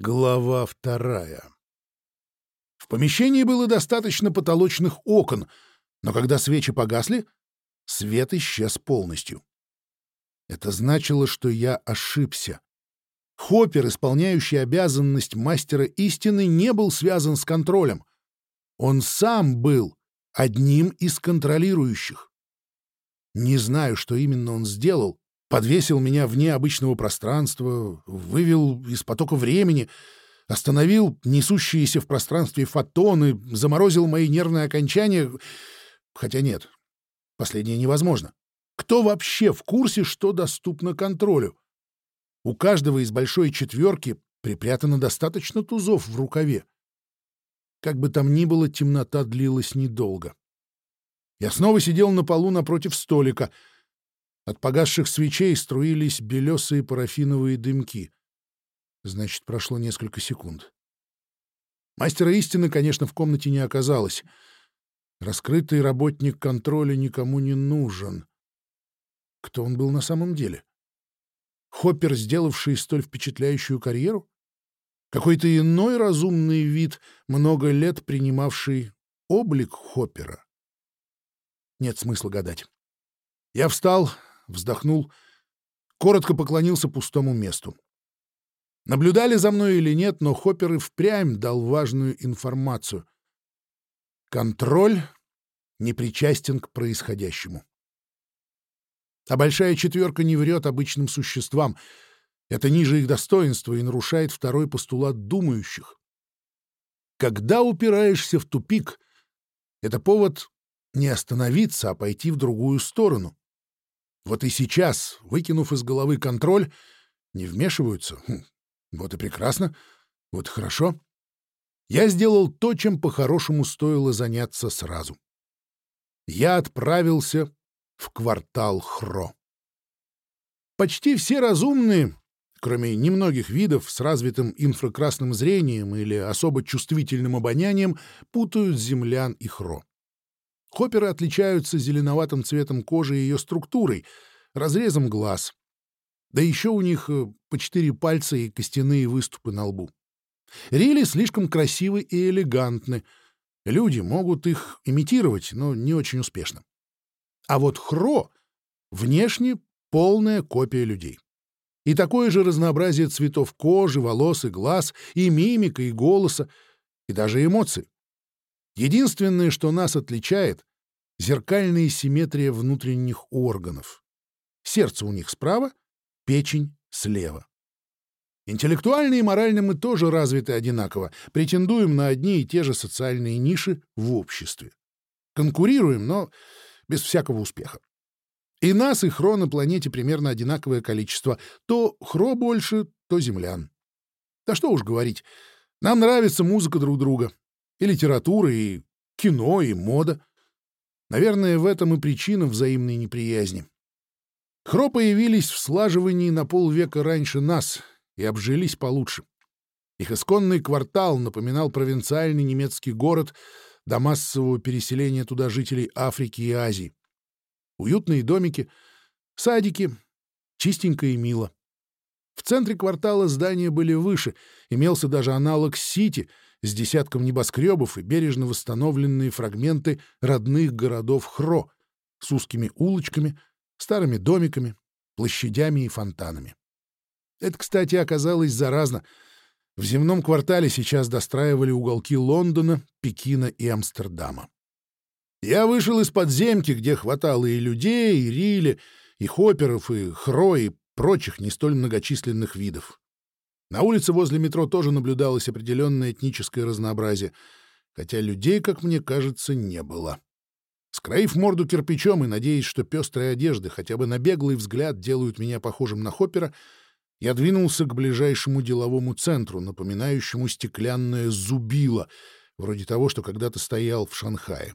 Глава вторая. В помещении было достаточно потолочных окон, но когда свечи погасли, свет исчез полностью. Это значило, что я ошибся. Хоппер, исполняющий обязанность мастера истины, не был связан с контролем. Он сам был одним из контролирующих. Не знаю, что именно он сделал, подвесил меня вне обычного пространства, вывел из потока времени, остановил несущиеся в пространстве фотоны, заморозил мои нервные окончания. Хотя нет, последнее невозможно. Кто вообще в курсе, что доступно контролю? У каждого из большой четверки припрятано достаточно тузов в рукаве. Как бы там ни было, темнота длилась недолго. Я снова сидел на полу напротив столика — от погасших свечей струились белесые парафиновые дымки. Значит, прошло несколько секунд. Мастера истины, конечно, в комнате не оказалось. Раскрытый работник контроля никому не нужен. Кто он был на самом деле? Хоппер, сделавший столь впечатляющую карьеру? Какой-то иной разумный вид, много лет принимавший облик Хоппера? Нет смысла гадать. Я встал, вздохнул, коротко поклонился пустому месту. Наблюдали за мной или нет, но Хоппер и впрямь дал важную информацию. Контроль не причастен к происходящему. А большая четверка не врет обычным существам. Это ниже их достоинства и нарушает второй постулат думающих. Когда упираешься в тупик, это повод не остановиться, а пойти в другую сторону. Вот и сейчас, выкинув из головы контроль, не вмешиваются. Хм, вот и прекрасно, вот и хорошо. Я сделал то, чем по-хорошему стоило заняться сразу. Я отправился в квартал Хро. Почти все разумные, кроме немногих видов с развитым инфракрасным зрением или особо чувствительным обонянием, путают землян и Хро. Хопперы отличаются зеленоватым цветом кожи и ее структурой, разрезом глаз. Да еще у них э, по четыре пальца и костяные выступы на лбу. Рили слишком красивы и элегантны. Люди могут их имитировать, но не очень успешно. А вот Хро внешне полная копия людей. И такое же разнообразие цветов кожи, волос и глаз, и мимика, и голоса, и даже эмоций. Единственное, что нас отличает — зеркальная симметрия внутренних органов. Сердце у них справа, печень слева. Интеллектуально и морально мы тоже развиты одинаково, претендуем на одни и те же социальные ниши в обществе. Конкурируем, но без всякого успеха. И нас, и хро на планете примерно одинаковое количество. То хро больше, то землян. Да что уж говорить, нам нравится музыка друг друга и литература, и кино, и мода. Наверное, в этом и причина взаимной неприязни. Хро появились в слаживании на полвека раньше нас и обжились получше. Их исконный квартал напоминал провинциальный немецкий город до массового переселения туда жителей Африки и Азии. Уютные домики, садики, чистенько и мило. В центре квартала здания были выше, имелся даже аналог Сити — с десятком небоскребов и бережно восстановленные фрагменты родных городов Хро с узкими улочками, старыми домиками, площадями и фонтанами. Это, кстати, оказалось заразно. В земном квартале сейчас достраивали уголки Лондона, Пекина и Амстердама. Я вышел из подземки, где хватало и людей, и рили, и хопперов, и хро, и прочих не столь многочисленных видов. На улице возле метро тоже наблюдалось определенное этническое разнообразие, хотя людей, как мне кажется, не было. Скроив морду кирпичом и надеясь, что пестрые одежды хотя бы на беглый взгляд делают меня похожим на Хоппера, я двинулся к ближайшему деловому центру, напоминающему стеклянное зубило, вроде того, что когда-то стоял в Шанхае.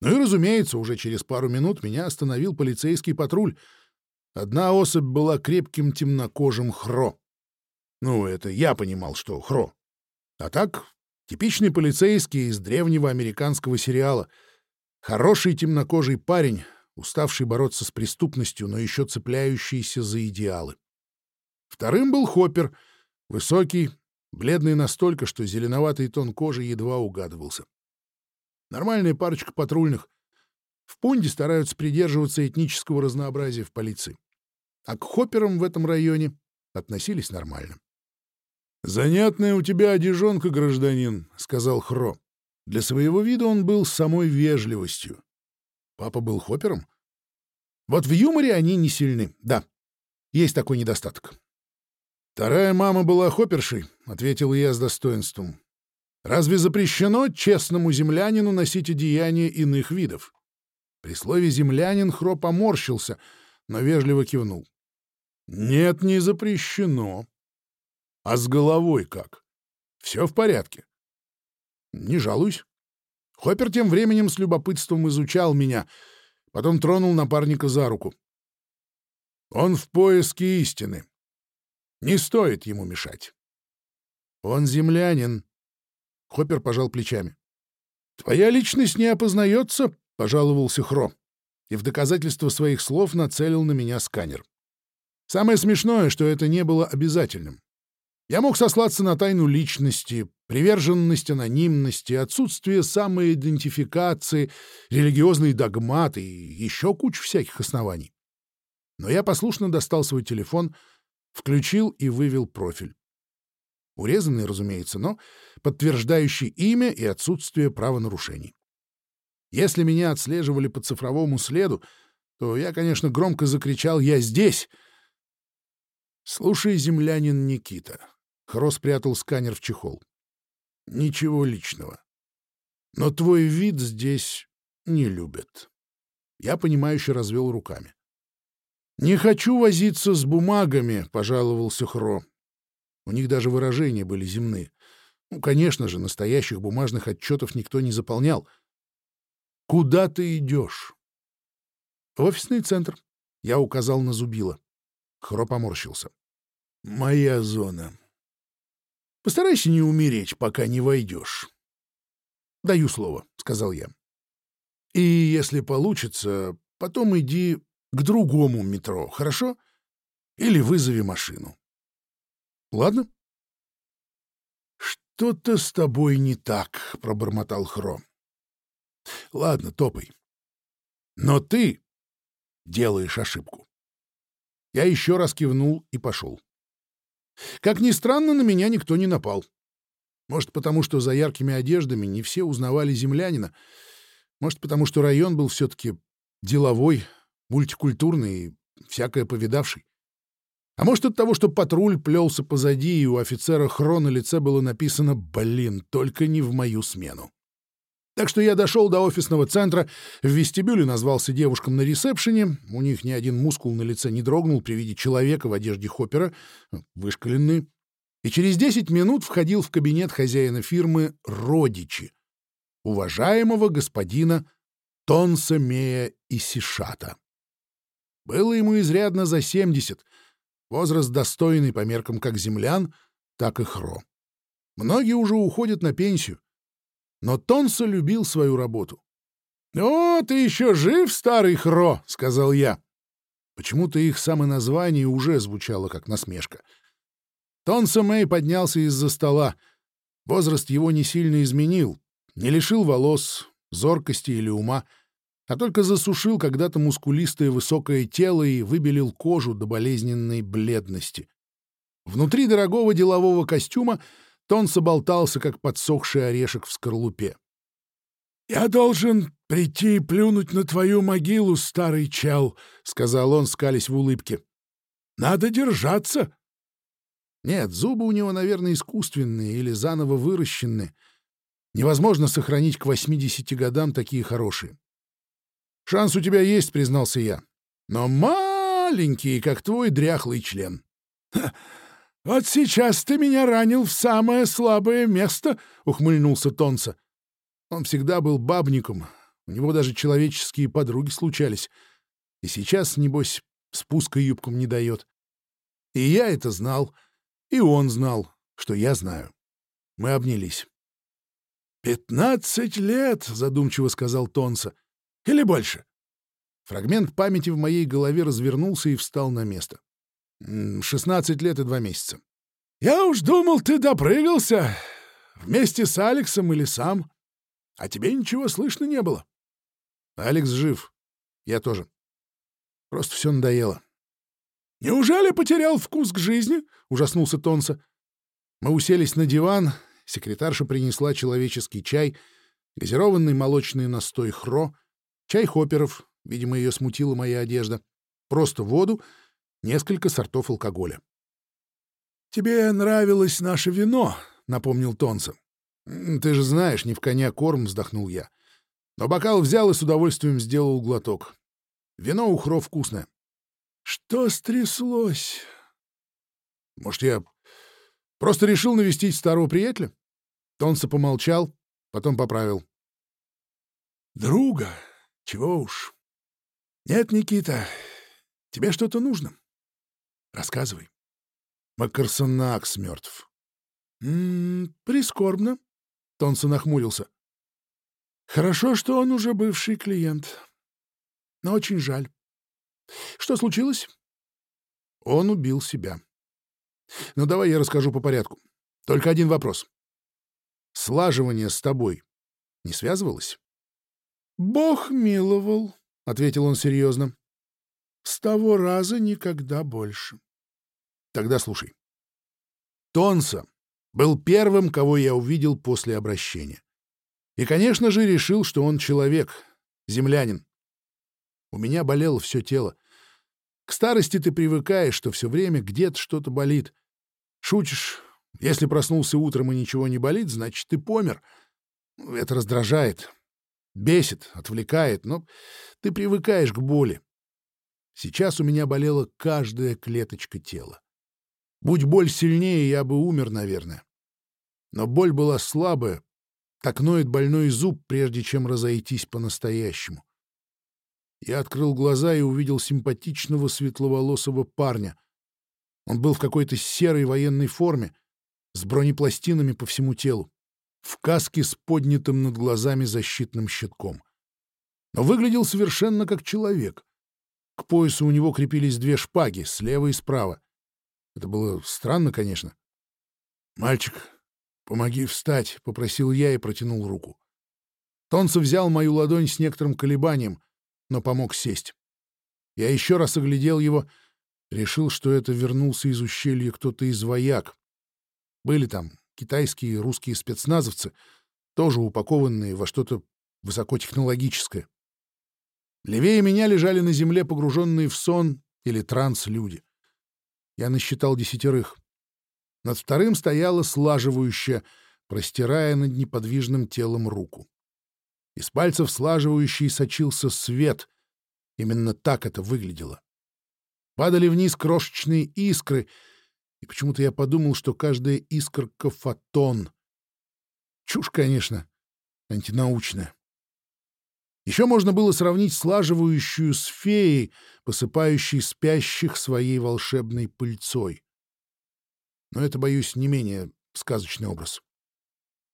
Ну и, разумеется, уже через пару минут меня остановил полицейский патруль. Одна особь была крепким темнокожим хро. Ну, это я понимал, что Хро. А так, типичный полицейский из древнего американского сериала. Хороший темнокожий парень, уставший бороться с преступностью, но еще цепляющийся за идеалы. Вторым был Хоппер, высокий, бледный настолько, что зеленоватый тон кожи едва угадывался. Нормальная парочка патрульных. В Пунде стараются придерживаться этнического разнообразия в полиции. А к хопперам в этом районе относились нормально. «Занятная у тебя одежонка, гражданин», — сказал Хро. Для своего вида он был самой вежливостью. Папа был хоппером? Вот в юморе они не сильны, да. Есть такой недостаток. «Вторая мама была хоппершей», — ответил я с достоинством. «Разве запрещено честному землянину носить одеяния иных видов?» При слове «землянин» Хро поморщился, но вежливо кивнул. «Нет, не запрещено. А с головой как? Все в порядке?» «Не жалуюсь». Хоппер тем временем с любопытством изучал меня, потом тронул напарника за руку. «Он в поиске истины. Не стоит ему мешать». «Он землянин», — Хоппер пожал плечами. «Твоя личность не опознается», — пожаловался Хро, и в доказательство своих слов нацелил на меня сканер. Самое смешное, что это не было обязательным. Я мог сослаться на тайну личности, приверженность анонимности, отсутствие самоидентификации, религиозные догматы и еще кучу всяких оснований. Но я послушно достал свой телефон, включил и вывел профиль. Урезанный, разумеется, но подтверждающий имя и отсутствие правонарушений. Если меня отслеживали по цифровому следу, то я, конечно, громко закричал «Я здесь!» «Слушай, землянин Никита». Хро спрятал сканер в чехол. «Ничего личного. Но твой вид здесь не любят». Я, понимающе развел руками. «Не хочу возиться с бумагами», — пожаловался Хро. У них даже выражения были земные. Ну, конечно же, настоящих бумажных отчетов никто не заполнял. «Куда ты идешь?» «Офисный центр», — я указал на Зубила. Хро поморщился. «Моя зона. Постарайся не умереть, пока не войдешь». «Даю слово», — сказал я. «И если получится, потом иди к другому метро, хорошо? Или вызови машину». «Ладно?» «Что-то с тобой не так», — пробормотал Хро. «Ладно, топай. Но ты делаешь ошибку». Я еще раз кивнул и пошел. Как ни странно, на меня никто не напал. Может, потому что за яркими одеждами не все узнавали землянина. Может, потому что район был все-таки деловой, мультикультурный и всякое повидавший. А может, от того, что патруль плелся позади, и у офицера Хро на лице было написано «Блин, только не в мою смену». Так что я дошел до офисного центра, в вестибюле назвался девушкам на ресепшене, у них ни один мускул на лице не дрогнул при виде человека в одежде хоппера, вышкаленный, и через 10 минут входил в кабинет хозяина фирмы «Родичи», уважаемого господина Тонса Мея Исишата. Было ему изрядно за 70, возраст достойный по меркам как землян, так и хро. Многие уже уходят на пенсию, но Тонсо любил свою работу. «О, ты еще жив, старый Хро!» — сказал я. Почему-то их самое название уже звучало как насмешка. Тонсо Мэй поднялся из-за стола. Возраст его не сильно изменил, не лишил волос, зоркости или ума, а только засушил когда-то мускулистое высокое тело и выбелил кожу до болезненной бледности. Внутри дорогого делового костюма Тонса болтался, как подсохший орешек в скорлупе. «Я должен прийти и плюнуть на твою могилу, старый чел», — сказал он, скались в улыбке. «Надо держаться». Нет, зубы у него, наверное, искусственные или заново выращенные. Невозможно сохранить к 80 годам такие хорошие. «Шанс у тебя есть», — признался я. «Но маленький, как твой дряхлый член». «Вот сейчас ты меня ранил в самое слабое место», — ухмыльнулся Тонца. Он всегда был бабником, у него даже человеческие подруги случались. И сейчас, небось, спуска юбкам не дает. И я это знал, и он знал, что я знаю. Мы обнялись. «Пятнадцать лет», — задумчиво сказал Тонса. «Или больше?» Фрагмент памяти в моей голове развернулся и встал на место. Шестнадцать лет и два месяца. «Я уж думал, ты допрыгался вместе с Алексом или сам, а тебе ничего слышно не было». «Алекс жив. Я тоже. Просто все надоело». «Неужели потерял вкус к жизни?» — ужаснулся Тонса. Мы уселись на диван, секретарша принесла человеческий чай, газированный молочный настой хро, чай хопперов, видимо, ее смутила моя одежда, просто воду, несколько сортов алкоголя. «Тебе нравилось наше вино», — напомнил Тонса. «Ты же знаешь, не в коня корм», — вздохнул я. Но бокал взял и с удовольствием сделал глоток. Вино у Хро вкусное. «Что стряслось?» «Может, я просто решил навестить старого приятеля?» Тонса помолчал, потом поправил. «Друга? Чего уж. Нет, Никита, тебе что-то нужно. Рассказывай». Макарсонакс мертв. «М-м, прискорбно», — Тонсон нахмурился. «Хорошо, что он уже бывший клиент. Но очень жаль. Что случилось?» Он убил себя. Ну, давай я расскажу по порядку. Только один вопрос. Слаживание с тобой не связывалось? «Бог миловал», — ответил он серьезно. «С того раза никогда больше». Тогда слушай. Тонса был первым, кого я увидел после обращения. И, конечно же, решил, что он человек, землянин. У меня болело все тело. К старости ты привыкаешь, что все время где-то что-то болит. Шутишь, если проснулся утром и ничего не болит, значит, ты помер. Это раздражает, бесит, отвлекает, но ты привыкаешь к боли. Сейчас у меня болела каждая клеточка тела. Будь боль сильнее, я бы умер, наверное. Но боль была слабая, так ноет больной зуб, прежде чем разойтись по-настоящему. Я открыл глаза и увидел симпатичного светловолосого парня. Он был в какой-то серой военной форме, с бронепластинами по всему телу, в каске с поднятым над глазами защитным щитком. Но выглядел совершенно как человек. К поясу у него крепились две шпаги, слева и справа. Это было странно, конечно. «Мальчик, помоги встать», — попросил я и протянул руку. Тонцо взял мою ладонь с некоторым колебанием, но помог сесть. Я еще раз оглядел его, решил, что это вернулся из ущелья кто-то из вояк. Были там китайские и русские спецназовцы, тоже упакованные во что-то высокотехнологическое. Левее меня лежали на земле погруженные в сон или транс люди. Я насчитал десятерых. Над вторым стояла слаживающая, простирая над неподвижным телом руку. Из пальцев слаживающей сочился свет. Именно так это выглядело. Падали вниз крошечные искры, и почему-то я подумал, что каждая искорка — фотон. Чушь, конечно, антинаучная. Еще можно было сравнить слаживающую с феей, посыпающей спящих своей волшебной пыльцой. Но это, боюсь, не менее сказочный образ.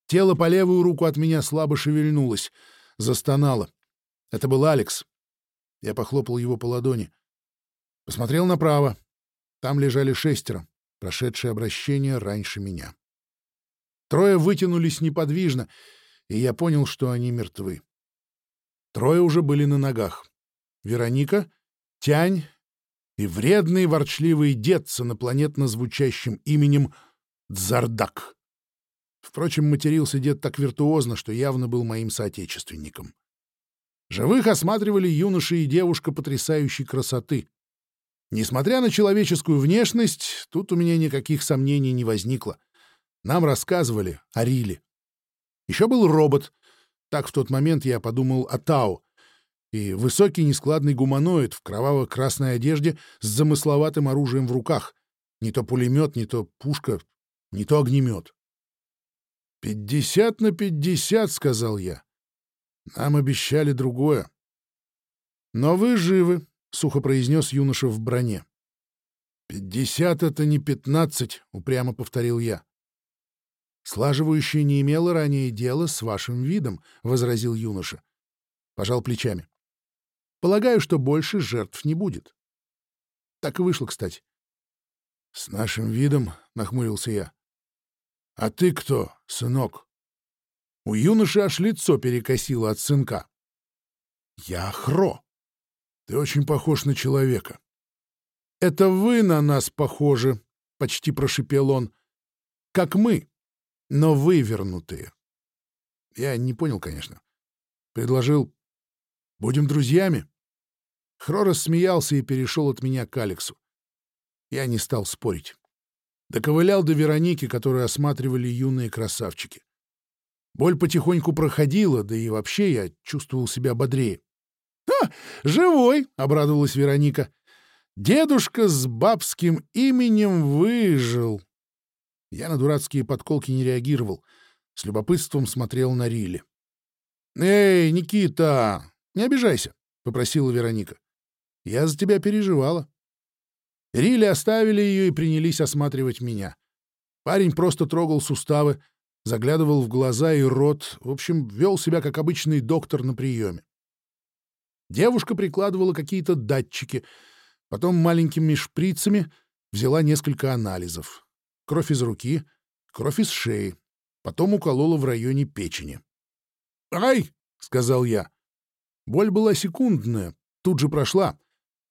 Тело по левую руку от меня слабо шевельнулось, застонало. Это был Алекс. Я похлопал его по ладони. Посмотрел направо. Там лежали шестеро, прошедшие обращение раньше меня. Трое вытянулись неподвижно, и я понял, что они мертвы. Трое уже были на ногах. Вероника, Тянь и вредный ворчливый дед с инопланетно звучащим именем Дзардак. Впрочем, матерился дед так виртуозно, что явно был моим соотечественником. Живых осматривали юноша и девушка потрясающей красоты. Несмотря на человеческую внешность, тут у меня никаких сомнений не возникло. Нам рассказывали о Риле. Еще был робот, так в тот момент я подумал о Тау. И высокий нескладный гуманоид в кроваво-красной одежде с замысловатым оружием в руках. Не то пулемет, не то пушка, не то огнемет. «Пятьдесят на пятьдесят», — сказал я. «Нам обещали другое». «Но вы живы», — сухо произнес юноша в броне. «Пятьдесят — это не пятнадцать», — упрямо повторил я. Слаживающая не имела ранее дела с вашим видом, — возразил юноша. Пожал плечами. Полагаю, что больше жертв не будет. Так и вышло, кстати. — С нашим видом, — нахмурился я. — А ты кто, сынок? У юноши аж лицо перекосило от сынка. — Я Хро. Ты очень похож на человека. — Это вы на нас похожи, — почти прошипел он. — Как мы, но вывернутые. Я не понял, конечно. Предложил, будем друзьями. Хро рассмеялся и перешел от меня к Алексу. Я не стал спорить. Доковылял до Вероники, которую осматривали юные красавчики. Боль потихоньку проходила, да и вообще я чувствовал себя бодрее. «А, живой!» — обрадовалась Вероника. «Дедушка с бабским именем выжил!» Я на дурацкие подколки не реагировал. С любопытством смотрел на Рилли. «Эй, Никита, не обижайся!» — попросила Вероника. «Я за тебя переживала». Рилли оставили ее и принялись осматривать меня. Парень просто трогал суставы, заглядывал в глаза и рот, в общем, вел себя как обычный доктор на приеме. Девушка прикладывала какие-то датчики, потом маленькими шприцами взяла несколько анализов. Кровь из руки, кровь из шеи, потом уколола в районе печени. «Ай!» — сказал я. Боль была секундная, тут же прошла,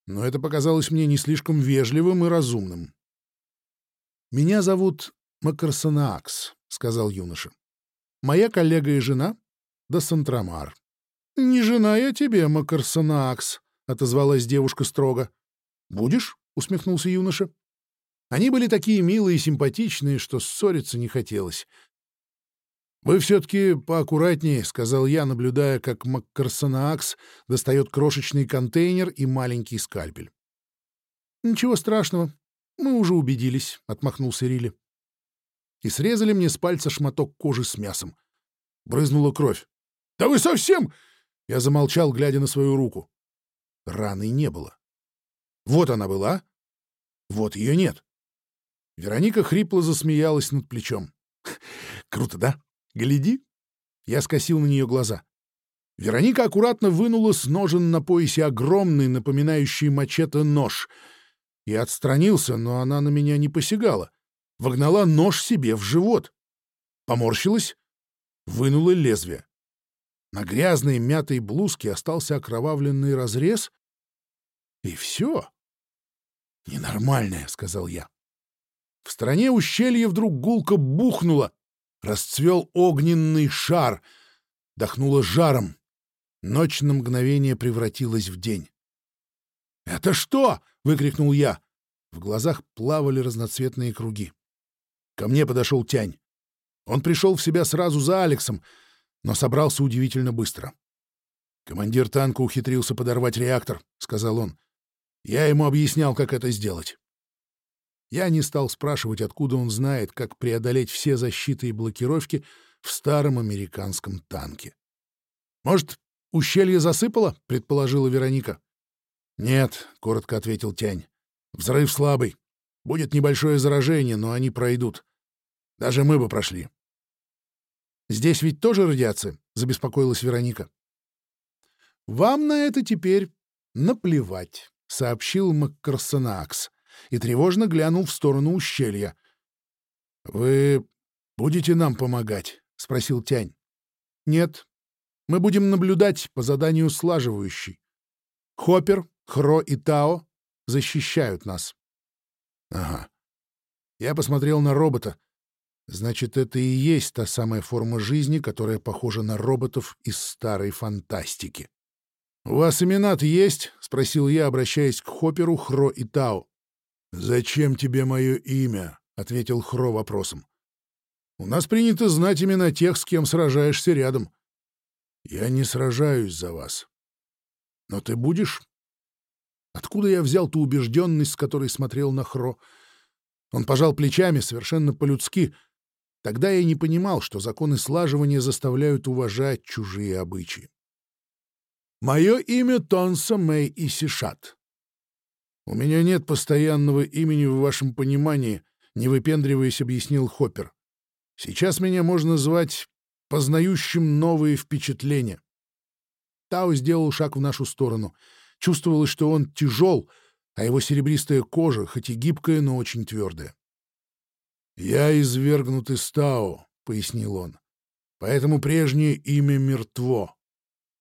но это показалось мне не слишком вежливым и разумным. «Меня зовут Макарсонаакс», — сказал юноша. «Моя коллега и жена — Досантрамар». «Не жена я тебе, Макарсонаакс», — отозвалась девушка строго. «Будешь?» — усмехнулся юноша. Они были такие милые и симпатичные, что ссориться не хотелось. «Вы все-таки поаккуратнее», — сказал я, наблюдая, как Маккарсонаакс достает крошечный контейнер и маленький скальпель. «Ничего страшного, мы уже убедились», — отмахнулся Рилли. И срезали мне с пальца шматок кожи с мясом. Брызнула кровь. «Да вы совсем...» Я замолчал, глядя на свою руку. Раны не было. Вот она была, вот ее нет. Вероника хрипло засмеялась над плечом. «Круто, да? Гляди!» Я скосил на нее глаза. Вероника аккуратно вынула с ножен на поясе огромный, напоминающий мачете нож. И отстранился, но она на меня не посягала. Вогнала нож себе в живот. Поморщилась, вынула лезвие. На грязной мятой блузке остался окровавленный разрез. И все. «Ненормальное», — сказал я. В стороне ущелья вдруг гулко бухнуло, расцвел огненный шар, дохнуло жаром. Ночь на мгновение превратилась в день. «Это что?» — выкрикнул я. В глазах плавали разноцветные круги. Ко мне подошел Тянь. Он пришел в себя сразу за Алексом, но собрался удивительно быстро. «Командир танка ухитрился подорвать реактор», — сказал он. «Я ему объяснял, как это сделать». Я не стал спрашивать, откуда он знает, как преодолеть все защиты и блокировки в старом американском танке. «Может, ущелье засыпало?» — предположила Вероника. «Нет», — коротко ответил Тянь. «Взрыв слабый. Будет небольшое заражение, но они пройдут. Даже мы бы прошли». «Здесь ведь тоже радиация?» — забеспокоилась Вероника. «Вам на это теперь наплевать», — сообщил Маккарсонакс и тревожно глянул в сторону ущелья. — Вы будете нам помогать? — спросил Тянь. — Нет. Мы будем наблюдать по заданию слаживающей. Хоппер, Хро и Тао защищают нас. — Ага. Я посмотрел на робота. Значит, это и есть та самая форма жизни, которая похожа на роботов из старой фантастики. «У вас имена-то есть?» — спросил я, обращаясь к Хопперу, Хро и Тао. «Зачем тебе мое имя?» — ответил Хро вопросом. «У нас принято знать имена тех, с кем сражаешься рядом. Я не сражаюсь за вас. Но ты будешь?» Откуда я взял ту убежденность, с которой смотрел на Хро? Он пожал плечами совершенно по-людски. Тогда я не понимал, что законы слаживания заставляют уважать чужие обычаи. «Мое имя Тонса Мэй Исишат», «У меня нет постоянного имени в вашем понимании», — не выпендриваясь, объяснил Хоппер. «Сейчас меня можно звать познающим новые впечатления». Тао сделал шаг в нашу сторону. Чувствовалось, что он тяжел, а его серебристая кожа, хоть и гибкая, но очень твердая. «Я извергнут из Тао», — пояснил он, — «поэтому прежнее имя мертво.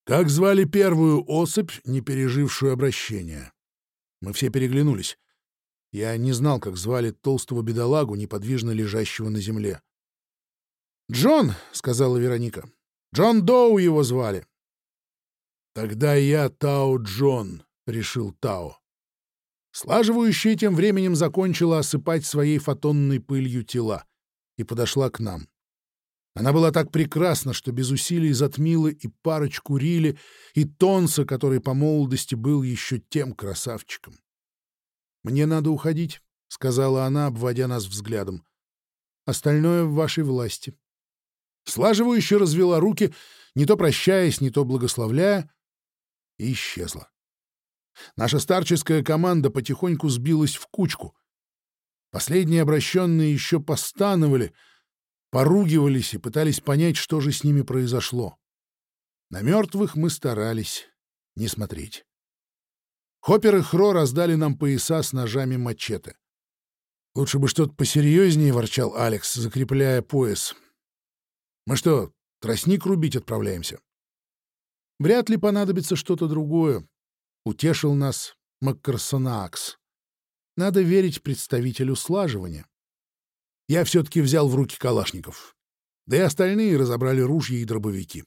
Как звали первую особь, не пережившую обращение?» Мы все переглянулись. Я не знал, как звали толстого бедолагу, неподвижно лежащего на земле. «Джон», — сказала Вероника. «Джон Доу его звали». «Тогда я Тао Джон», — решил Тао. Слаживающая тем временем закончила осыпать своей фотонной пылью тела и подошла к нам. Она была так прекрасна, что без усилий затмила и парочку Рили, и Тонса, который по молодости был еще тем красавчиком. «Мне надо уходить», — сказала она, обводя нас взглядом. «Остальное в вашей власти». Слаживающе развела руки, не то прощаясь, не то благословляя, и исчезла. Наша старческая команда потихоньку сбилась в кучку. Последние обращенные еще постановали, поругивались и пытались понять, что же с ними произошло. На мертвых мы старались не смотреть. Хоппер и Хро раздали нам пояса с ножами мачете. «Лучше бы что-то посерьезнее», — ворчал Алекс, закрепляя пояс. «Мы что, тростник рубить отправляемся?» «Вряд ли понадобится что-то другое», — утешил нас Маккарсонаакс. «Надо верить представителю слаживания». Я все-таки взял в руки калашников. Да и остальные разобрали ружья и дробовики.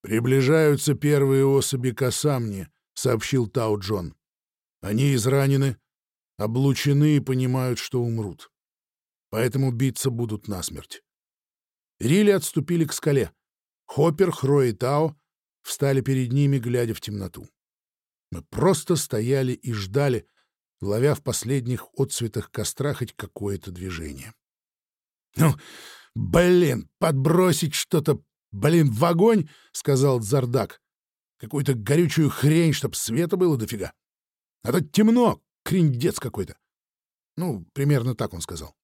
«Приближаются первые особи Касамни», — сообщил Тао Джон. «Они изранены, облучены и понимают, что умрут. Поэтому биться будут насмерть». Рили отступили к скале. Хоппер, Хро и Тао встали перед ними, глядя в темноту. Мы просто стояли и ждали, ловя в последних отцветах костра хоть какое-то движение. «Ну, блин, подбросить что-то, блин, в огонь!» — сказал Зардак. Какую-то горючую хрень, чтоб света было дофига. А то темно, криндец какой-то. Ну, примерно так он сказал.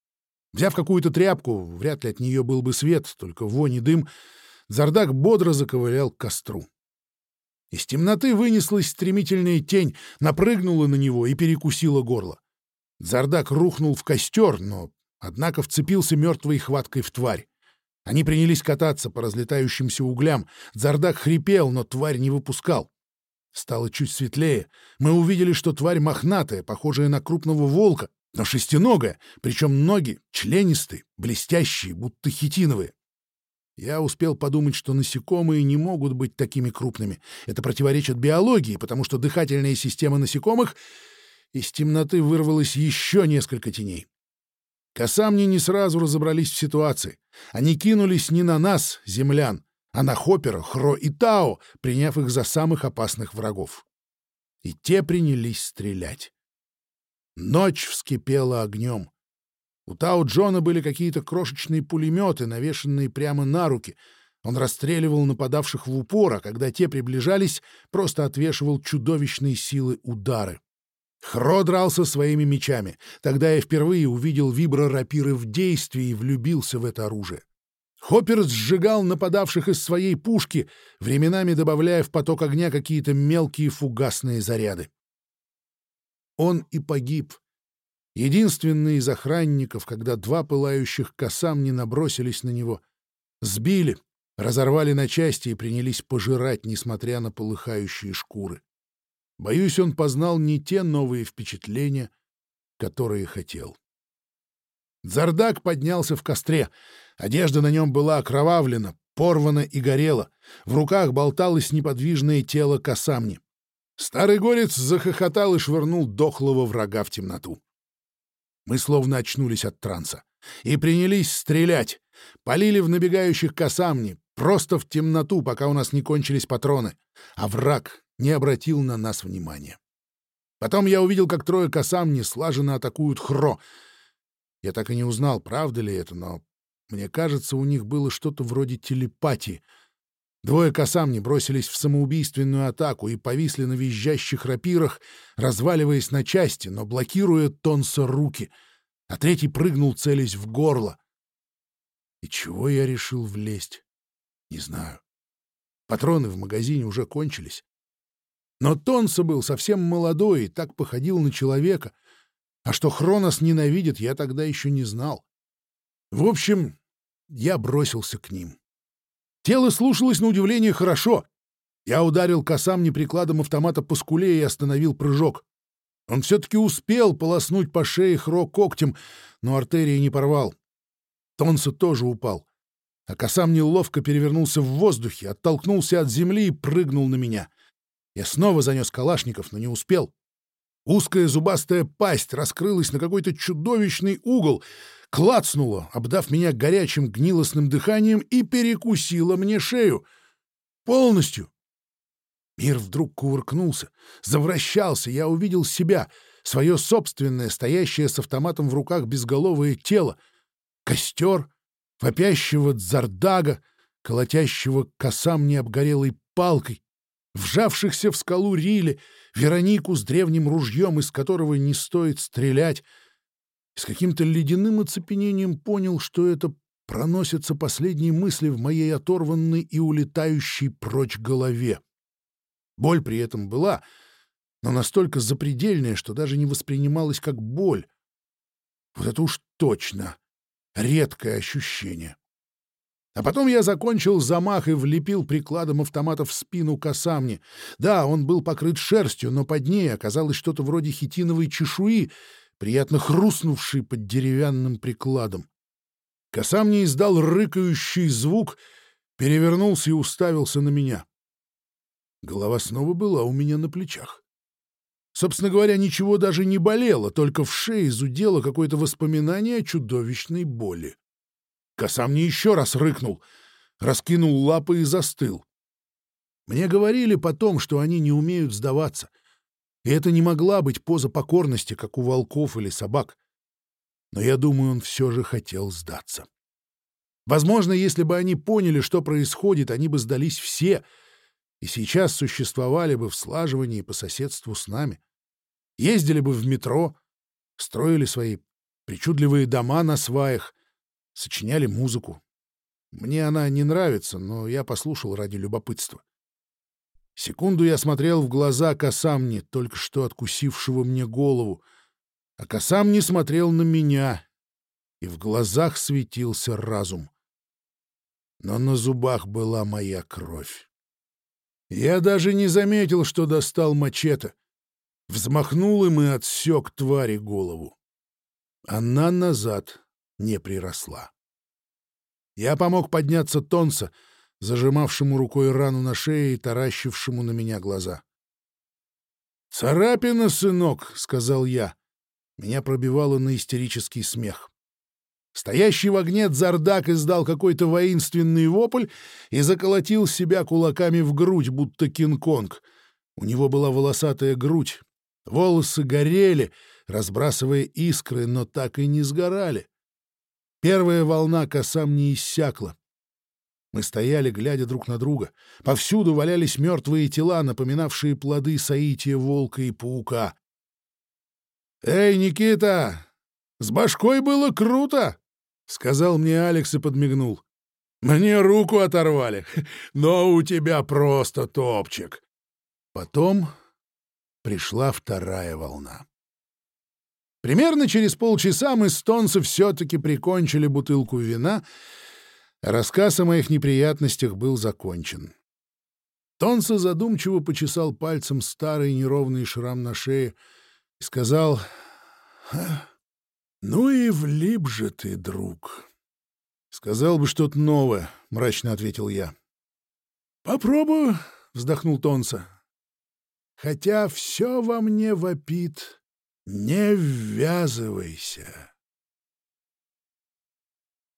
Взяв какую-то тряпку, вряд ли от нее был бы свет, только вонь и дым, Зардак бодро заковылял к костру. Из темноты вынеслась стремительная тень, напрыгнула на него и перекусила горло. Зардак рухнул в костер, но, однако, вцепился мертвой хваткой в тварь. Они принялись кататься по разлетающимся углям. Зардак хрипел, но тварь не выпускал. Стало чуть светлее. Мы увидели, что тварь мохнатая, похожая на крупного волка, но шестиногая, причем ноги членистые, блестящие, будто хитиновые. Я успел подумать, что насекомые не могут быть такими крупными. Это противоречит биологии, потому что дыхательная система насекомых... Из темноты вырвалось еще несколько теней. Косамни не сразу разобрались в ситуации. Они кинулись не на нас, землян, а на Хоппера, Хро и Тао, приняв их за самых опасных врагов. И те принялись стрелять. Ночь вскипела огнем. У Тао Джона были какие-то крошечные пулеметы, навешенные прямо на руки. Он расстреливал нападавших в упор, а когда те приближались, просто отвешивал чудовищные силы удары. Хро дрался своими мечами. Тогда я впервые увидел вибро-рапиры в действии и влюбился в это оружие. Хоппер сжигал нападавших из своей пушки, временами добавляя в поток огня какие-то мелкие фугасные заряды. Он и погиб. Единственный из охранников, когда два пылающих косам не набросились на него, сбили, разорвали на части и принялись пожирать, несмотря на полыхающие шкуры. Боюсь, он познал не те новые впечатления, которые хотел. Зардак поднялся в костре. Одежда на нем была окровавлена, порвана и горела. В руках болталось неподвижное тело косамни. Старый горец захохотал и швырнул дохлого врага в темноту. Мы словно очнулись от транса и принялись стрелять. Полили в набегающих косамни, просто в темноту, пока у нас не кончились патроны. А враг не обратил на нас внимания. Потом я увидел, как трое косам неслаженно атакуют Хро. Я так и не узнал, правда ли это, но мне кажется, у них было что-то вроде телепатии. Двое косам не бросились в самоубийственную атаку и повисли на визжащих рапирах, разваливаясь на части, но блокируя Тонса руки, а третий прыгнул, целясь в горло. И чего я решил влезть? Не знаю. Патроны в магазине уже кончились. Но Тонса был совсем молодой и так походил на человека. А что Хронос ненавидит, я тогда еще не знал. В общем, я бросился к ним. Тело слушалось на удивление хорошо. Я ударил косам неприкладом автомата по скуле и остановил прыжок. Он все-таки успел полоснуть по шее Хро когтем, но артерии не порвал. Тонса тоже упал. А косам неловко перевернулся в воздухе, оттолкнулся от земли и прыгнул на меня. Я снова занес калашников, но не успел. Узкая зубастая пасть раскрылась на какой-то чудовищный угол, клацнула, обдав меня горячим гнилостным дыханием и перекусила мне шею. Полностью. Мир вдруг кувыркнулся, завращался, я увидел себя, свое собственное, стоящее с автоматом в руках безголовое тело, костер, вопящего дзардага, колотящего косам необгорелой палкой, вжавшихся в скалу Рили, Веронику с древним ружьем, из которого не стоит стрелять, с каким-то ледяным оцепенением понял, что это проносятся последние мысли в моей оторванной и улетающей прочь голове. Боль при этом была, но настолько запредельная, что даже не воспринималась как боль. Вот это уж точно редкое ощущение. А потом я закончил замах и влепил прикладом автомата в спину Касамни. Да, он был покрыт шерстью, но под ней оказалось что-то вроде хитиновой чешуи, приятно хрустнувшей под деревянным прикладом. Касамни издал рыкающий звук, перевернулся и уставился на меня. Голова снова была у меня на плечах. Собственно говоря, ничего даже не болело, только в шее зудело какое-то воспоминание о чудовищной боли. Косам мне еще раз рыкнул, раскинул лапы и застыл. Мне говорили потом, что они не умеют сдаваться. И это не могла быть поза покорности, как у волков или собак. Но я думаю, он все же хотел сдаться. Возможно, если бы они поняли, что происходит, они бы сдались все — и сейчас существовали бы в слаживании по соседству с нами. Ездили бы в метро, строили свои причудливые дома на сваях, сочиняли музыку. Мне она не нравится, но я послушал ради любопытства. Секунду я смотрел в глаза Касамни, только что откусившего мне голову, а Касамни смотрел на меня, и в глазах светился разум. Но на зубах была моя кровь. Я даже не заметил, что достал мачете. Взмахнул им и отсек твари голову. Она назад не приросла. Я помог подняться Тонса, зажимавшему рукой рану на шее и таращившему на меня глаза. «Царапина, сынок!» — сказал я. Меня пробивало на истерический смех. Стоящий в огне Зардак издал какой-то воинственный вопль и заколотил себя кулаками в грудь, будто Кинг-Конг. У него была волосатая грудь. Волосы горели, разбрасывая искры, но так и не сгорали. Первая волна косам не иссякла. Мы стояли, глядя друг на друга. Повсюду валялись мертвые тела, напоминавшие плоды соития волка и паука. «Эй, Никита! С башкой было круто!» — сказал мне Алекс и подмигнул. «Мне руку оторвали, но у тебя просто топчик». Потом пришла вторая волна. Примерно через полчаса мы с Тонсо все-таки прикончили бутылку вина, рассказ о моих неприятностях был закончен. Тонсо задумчиво почесал пальцем старый неровный шрам на шее и сказал «Ну и влип же ты, друг!» «Сказал бы что-то новое», — мрачно ответил я. «Попробую», — вздохнул Тонса. «Хотя все во мне вопит. Не ввязывайся».